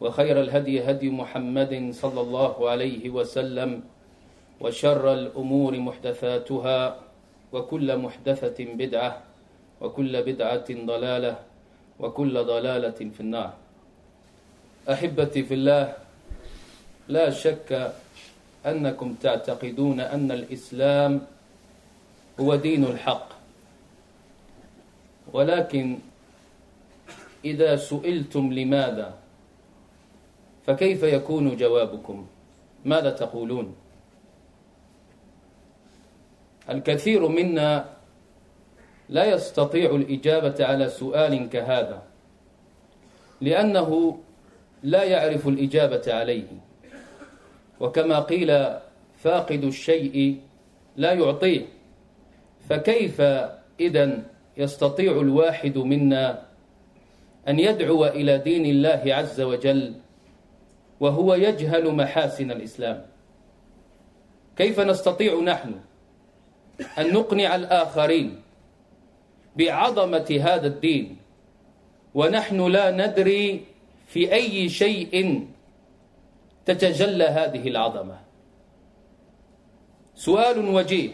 وخير الهدي هدي محمد صلى الله عليه وسلم وشر الأمور محدثاتها وكل محدثة بدعة وكل بدعة ضلالة وكل ضلالة في النار. أحبتي في الله لا شك أنكم تعتقدون أن الإسلام هو دين الحق. ولكن إذا سئلتم لماذا فكيف يكون جوابكم؟ ماذا تقولون؟ الكثير منا لا يستطيع الإجابة على سؤال كهذا لأنه لا يعرف الإجابة عليه. وكما قيل فاقد الشيء لا يعطيه. فكيف إذا يستطيع الواحد منا أن يدعو إلى دين الله عز وجل وهو يجهل محاسن الإسلام. كيف نستطيع نحن أن نقنع الآخرين بعظمة هذا الدين ونحن لا ندري في أي شيء تتجلى هذه العظمة؟ سؤال وجيه.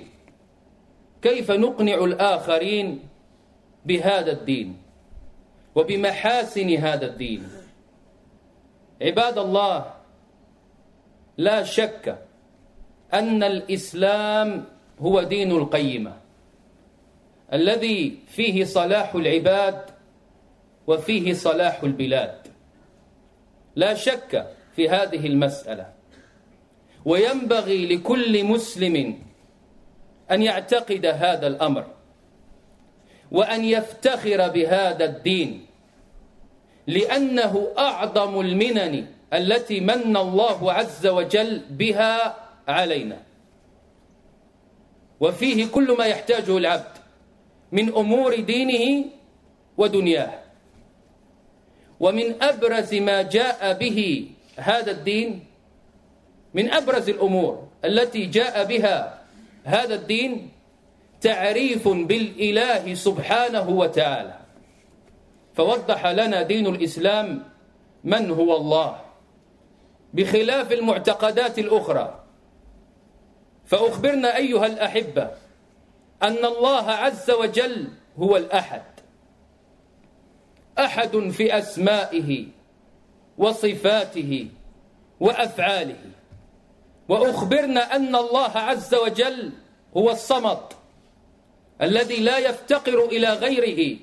كيف نقنع الآخرين بهذا الدين وبمحاسن هذا الدين؟ عباد الله لا شك أن الإسلام هو دين القيمة الذي فيه صلاح العباد وفيه صلاح البلاد. لا شك في هذه المسألة وينبغي لكل مسلم أن يعتقد هذا الأمر وأن يفتخر بهذا الدين. لأنه أعظم المنن التي من الله عز وجل بها علينا. وفيه كل ما يحتاجه العبد من أمور دينه ودنياه. ومن أبرز ما جاء به هذا الدين من أبرز الأمور التي جاء بها هذا الدين تعريف بالإله سبحانه وتعالى. فوضح لنا دين الإسلام من هو الله. بخلاف المعتقدات الأخرى فأخبرنا أيها الأحبة أن الله عز وجل هو الأحد. أحد في أسمائه وصفاته وأفعاله. وأخبرنا أن الله عز وجل هو الصمد الذي لا يفتقر إلى غيره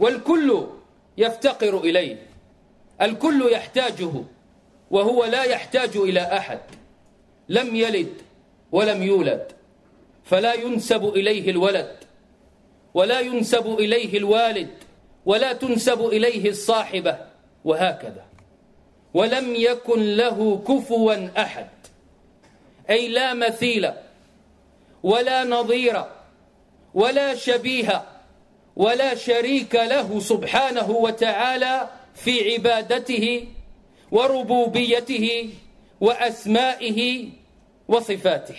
والكل يفتقر إليه. الكل يحتاجه وهو لا يحتاج إلى أحد. لم يلد ولم يولد فلا ينسب إليه الولد ولا ينسب إليه الوالد ولا تنسب إليه الصاحبة وهكذا. ولم يكن له كفوا أحد. أي لا مثيل ولا نظير ولا شبيه ولا شريك له سبحانه وتعالى في عبادته وربوبيته وأسمائه وصفاته.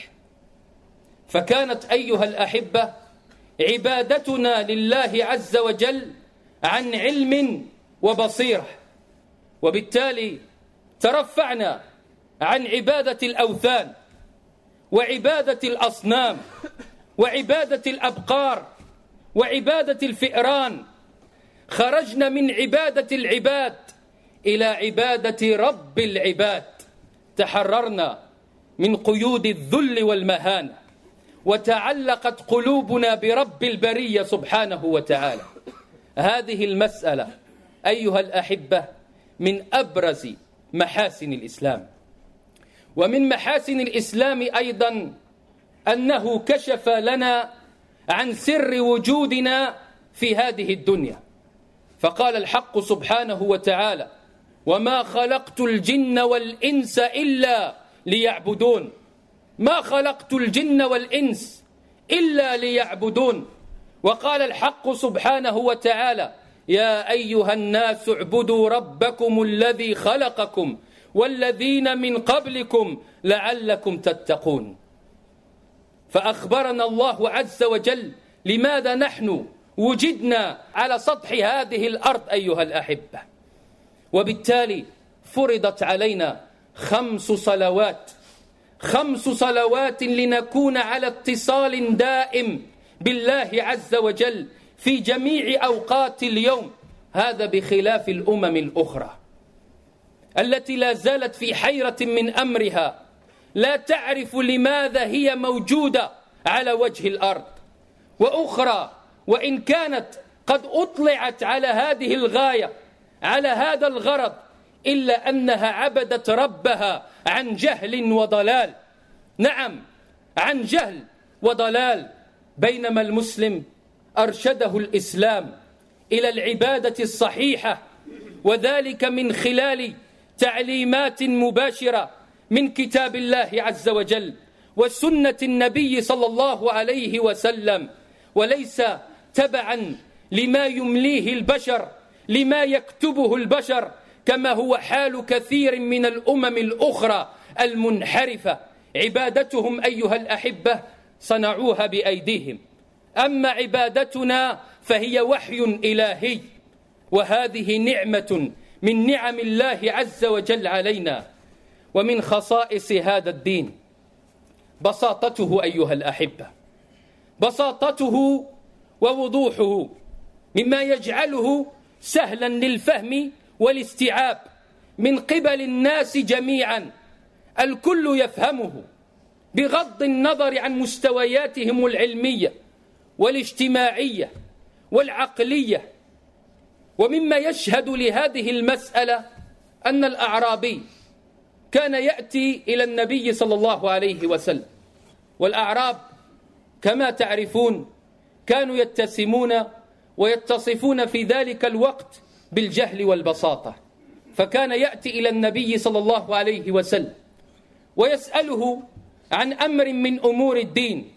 فكانت أيها الأحبة عبادتنا لله عز وجل عن علم وبصيرة وبالتالي ترفعنا عن عبادة الأوثان وعبادة الأصنام وعبادة الأبقار وعبادة الفئران. خرجنا من عبادة العباد إلى عبادة رب العباد. تحررنا من قيود الذل والمهانة. وتعلقت قلوبنا برب البرية سبحانه وتعالى. هذه المسألة أيها الأحبة من أبرز محاسن الإسلام. ومن محاسن الإسلام أيضا أنه كشف لنا عن سر وجودنا في هذه الدنيا. فقال الحق سبحانه وتعالى وما خلقت الجن والإنس إلا ليعبدون. ما خلقت الجن والإنس إلا ليعبدون. وقال الحق سبحانه وتعالى يا أيها الناس اعبدوا ربكم الذي خلقكم والذين من قبلكم لعلكم تتقون. فأخبرنا الله عز وجل لماذا نحن وجدنا على سطح هذه الأرض أيها الأحبة. وبالتالي فرضت علينا خمس صلوات خمس صلوات لنكون على اتصال دائم بالله عز وجل في جميع أوقات اليوم هذا بخلاف الأمم الأخرى التي لا زالت في حيرة من أمرها. لا تعرف لماذا هي موجودة على وجه الأرض. وأخرى وإن كانت قد أطلعت على هذه الغاية على هذا الغرض إلا أنها عبدت ربها عن جهل وضلال. نعم عن جهل وضلال. بينما المسلم أرشده الإسلام إلى العبادة الصحيحة وذلك من خلال تعليمات مباشرة من كتاب الله عز وجل وسنة النبي صلى الله عليه وسلم وليس تبعا لما يمليه البشر لما يكتبه البشر كما هو حال كثير من الأمم الأخرى المنحرفة. عبادتهم أيها الأحبة صنعوها بأيديهم. أما عبادتنا فهي وحي إلهي وهذه نعمة من نعم الله عز وجل علينا. ومن خصائص هذا الدين بساطته أيها الأحبة بساطته ووضوحه مما يجعله سهلا للفهم والاستيعاب من قبل الناس جميعا الكل يفهمه بغض النظر عن مستوياتهم العلمية والاجتماعية والعقلية. ومما يشهد لهذه المسألة أن الأعرابي كان يأتي إلى النبي صلى الله عليه وسلم. والأعراب كما تعرفون كانوا يتسمون ويتصفون في ذلك الوقت بالجهل والبساطة. فكان يأتي إلى النبي صلى الله عليه وسلم ويسأله عن أمر من أمور الدين.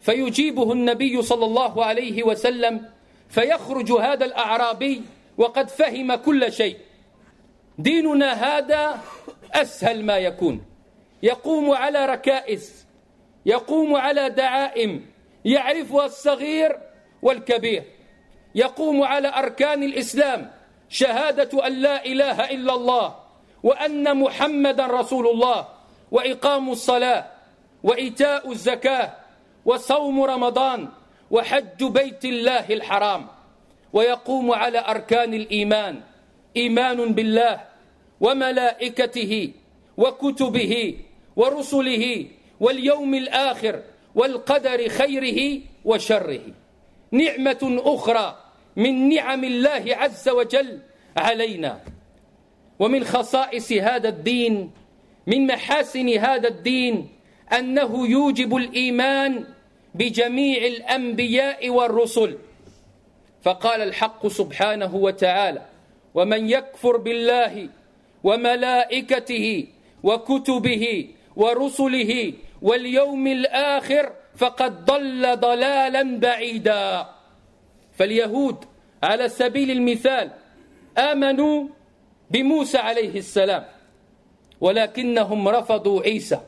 فيجيبه النبي صلى الله عليه وسلم فيخرج هذا الأعرابي وقد فهم كل شيء. ديننا هذا أسهل ما يكون. يقوم على ركائز يقوم على دعائم يعرفها الصغير والكبير. يقوم على أركان الإسلام شهادة أن لا إله إلا الله وأن محمدا رسول الله وإقام الصلاة وإيتاء الزكاة وصوم رمضان وحج بيت الله الحرام. ويقوم على أركان الإيمان إيمان بالله وملائكته وكتبه ورسله واليوم الآخر والقدر خيره وشره. نعمة أخرى من نعم الله عز وجل علينا. ومن خصائص هذا الدين من محاسن هذا الدين أنه يوجب الإيمان بجميع الأنبياء والرسل. فقال الحق سبحانه وتعالى ومن يكفر بالله وملائكته وكتبه ورسله واليوم الآخر فقد ضل ضلالا بعيدا. فاليهود على سبيل المثال آمنوا بموسى عليه السلام ولكنهم رفضوا عيسى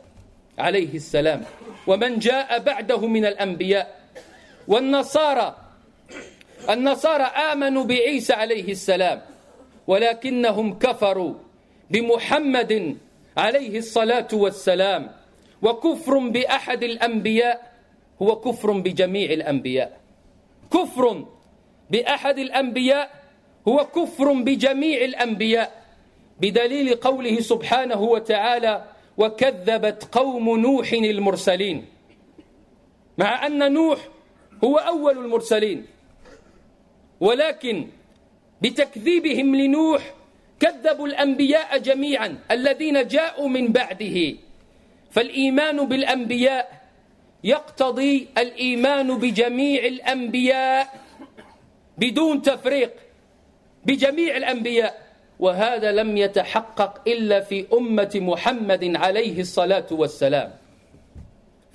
عليه السلام. ومن جاء بعده من الأنبياء والنصارى النصارى آمنوا بعيسى عليه السلام ولكنهم كفروا. بمحمد عليه الصلاة والسلام وكفر بأحد الأنبياء هو كفر بجميع الأنبياء. كفر بأحد الأنبياء هو كفر بجميع الأنبياء. بدليل قوله سبحانه وتعالى وكذبت قوم نوح المرسلين مع أن نوح هو أول المرسلين ولكن بتكذيبهم لنوح كذبوا الأنبياء جميعا الذين جاءوا من بعده. فالإيمان بالأنبياء يقتضي الإيمان بجميع الأنبياء بدون تفريق بجميع الأنبياء. وهذا لم يتحقق إلا في أمة محمد عليه الصلاة والسلام.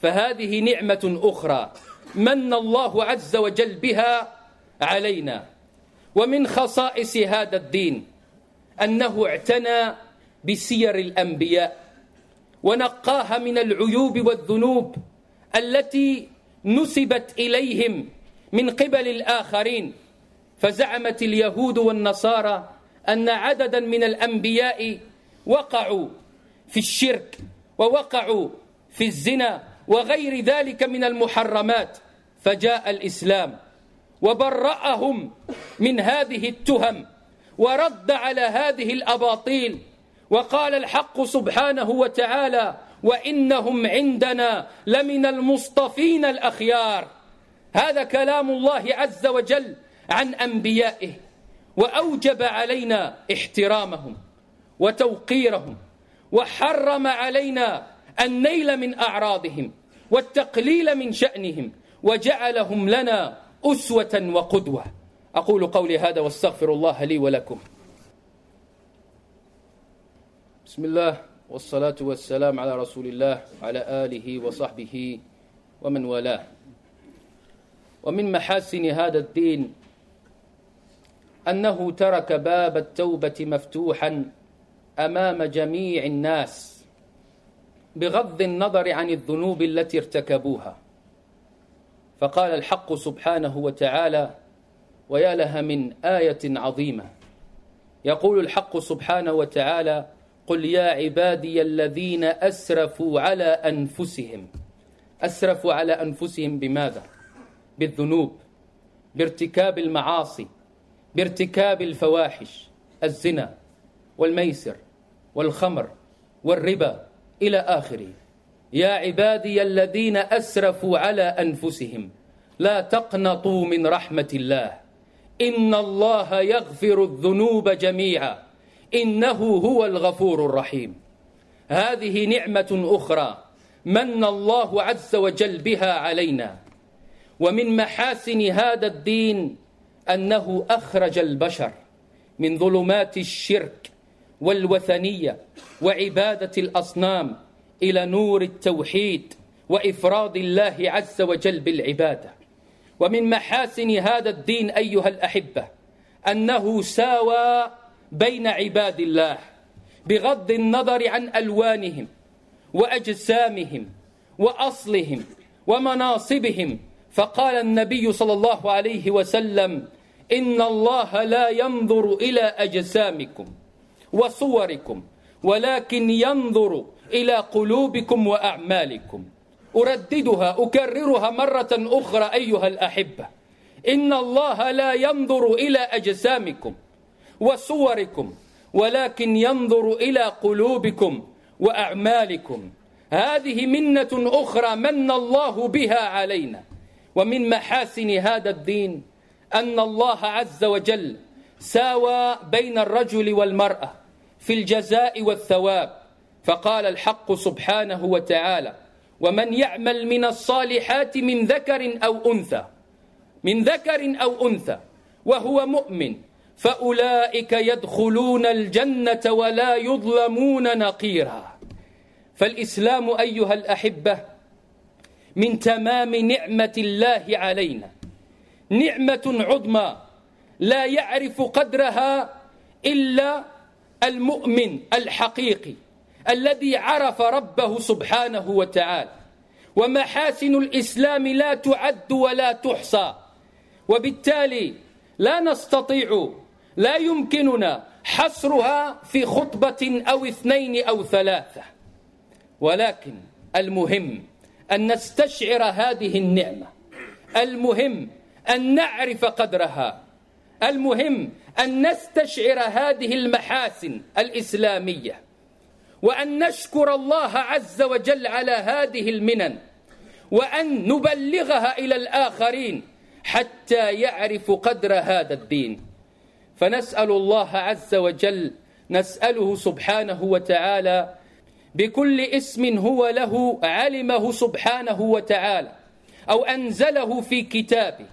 فهذه نعمة أخرى من الله عز وجل بها علينا. ومن خصائص هذا الدين أنه اعتنى بسير الأنبياء ونقاها من العيوب والذنوب التي نسبت إليهم من قبل الآخرين فزعمت اليهود والنصارى أن عددا من الأنبياء وقعوا في الشرك ووقعوا في الزنا وغير ذلك من المحرمات فجاء الإسلام وبرأهم من هذه التهم ورد على هذه الأباطيل وقال الحق سبحانه وتعالى وإنهم عندنا لمن المصطفين الأخيار هذا كلام الله عز وجل عن أنبيائه وأوجب علينا احترامهم وتوقيرهم وحرم علينا النيل من أعراضهم والتقليل من شأنهم وجعلهم لنا أسوة وقدوة. أقول قولي هذا واستغفر الله لي ولكم. بسم الله والصلاة والسلام على رسول الله وعلى آله وصحبه ومن والاه. ومن محاسن هذا الدين أنه ترك باب التوبة مفتوحا أمام جميع الناس بغض النظر عن الذنوب التي ارتكبوها. فقال الحق سبحانه وتعالى ويا لها من آية عظيمة. يقول الحق سبحانه وتعالى قل يا عبادي الذين أسرفوا على أنفسهم. أسرفوا على أنفسهم بماذا؟ بالذنوب بارتكاب المعاصي بارتكاب الفواحش الزنا والميسر والخمر والربا إلى آخره. يا عبادي الذين أسرفوا على أنفسهم لا تقنطوا من رحمة الله. إن الله يغفر الذنوب جميعا. إنه هو الغفور الرحيم. هذه نعمة أخرى من الله عز وجل بها علينا. ومن محاسن هذا الدين أنه أخرج البشر من ظلمات الشرك والوثنية وعبادة الأصنام إلى نور التوحيد وإفراد الله عز وجل بالعبادة. ومن محاسن هذا الدين أيها الأحبة أنه ساوى بين عباد الله بغض النظر عن ألوانهم وأجسامهم وأصلهم ومناصبهم فقال النبي صلى الله عليه وسلم إن الله لا ينظر إلى أجسامكم وصوركم ولكن ينظر إلى قلوبكم وأعمالكم أرددها أكررها مرة أخرى أيها الأحبة. إن الله لا ينظر إلى أجسامكم وصوركم ولكن ينظر إلى قلوبكم وأعمالكم. هذه منة أخرى من الله بها علينا. ومن محاسن هذا الدين أن الله عز وجل ساوى بين الرجل والمرأة في الجزاء والثواب. فقال الحق سبحانه وتعالى ومن يعمل من الصالحات من ذكر أو أنثى من ذكر أو أنثى وهو مؤمن فأولئك يدخلون الجنة ولا يظلمون نقيرا. فالإسلام أيها الأحبة من تمام نعمة الله علينا. نعمة عظمى لا يعرف قدرها إلا المؤمن الحقيقي. الذي عرف ربه سبحانه وتعالى. ومحاسن الإسلام لا تعد ولا تحصى. وبالتالي لا نستطيع لا يمكننا حصرها في خطبة أو اثنين أو ثلاثة. ولكن المهم أن نستشعر هذه النعمة. المهم أن نعرف قدرها. المهم أن نستشعر هذه المحاسن الإسلامية. وأن نشكر الله عز وجل على هذه المنن وأن نبلغها إلى الآخرين حتى يعرفوا قدر هذا الدين. فنسأل الله عز وجل نسأله سبحانه وتعالى بكل اسم هو له علمه سبحانه وتعالى أو أنزله في كتابه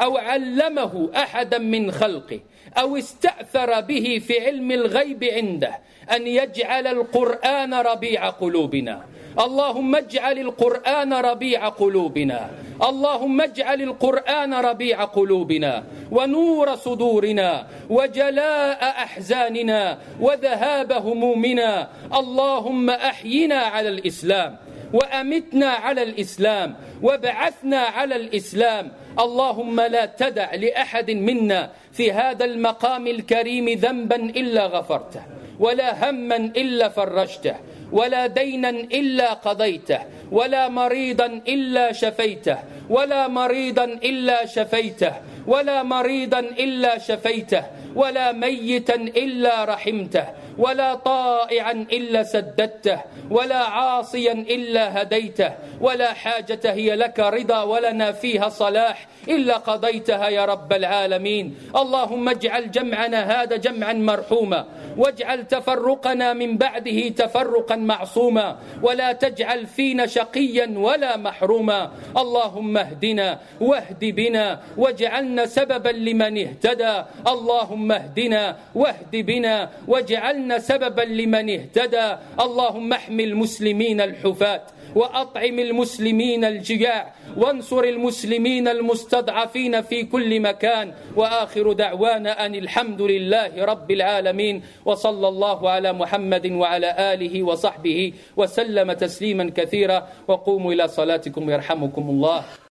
أو علمه أحدا من خلقه أو استأثر به في علم الغيب عنده أن يجعل القرآن ربيع قلوبنا. اللهم اجعل القرآن ربيع قلوبنا. اللهم اجعل القرآن ربيع قلوبنا. ونور صدورنا وجلاء أحزاننا وذهاب همومنا. اللهم أحينا على الإسلام وأمتنا على الإسلام وبعثنا على الإسلام اللهم لا تدع لأحد منا في هذا المقام الكريم ذنبا إلا غفرته ولا هما إلا فرجته ولا دينا إلا قضيته ولا مريضا إلا شفيته ولا مريضا إلا شفيته ولا مريضا إلا شفيته ولا ميتا إلا رحمته ولا طائعا إلا سددته ولا عاصيا إلا هديته ولا حاجة هي لك رضا ولنا فيها صلاح إلا قضيتها يا رب العالمين. اللهم اجعل جمعنا هذا جمعا مرحوما واجعل تفرقنا من بعده تفرقا معصوما ولا تجعل فينا شقيا ولا محروما. اللهم اهدنا واهد بنا واجعلنا سببا لمن اهتدى. اللهم اهدنا واهد بنا واجعلنا سببا لمن اهتدى. اللهم احمي المسلمين الحفاة وأطعم المسلمين الجياع وانصر المسلمين المستضعفين في كل مكان. وآخر دعوانا أن الحمد لله رب العالمين. وصلى الله على محمد وعلى آله وصحبه وسلم تسليما كثيرا. وقوموا إلى صلاتكم يرحمكم الله.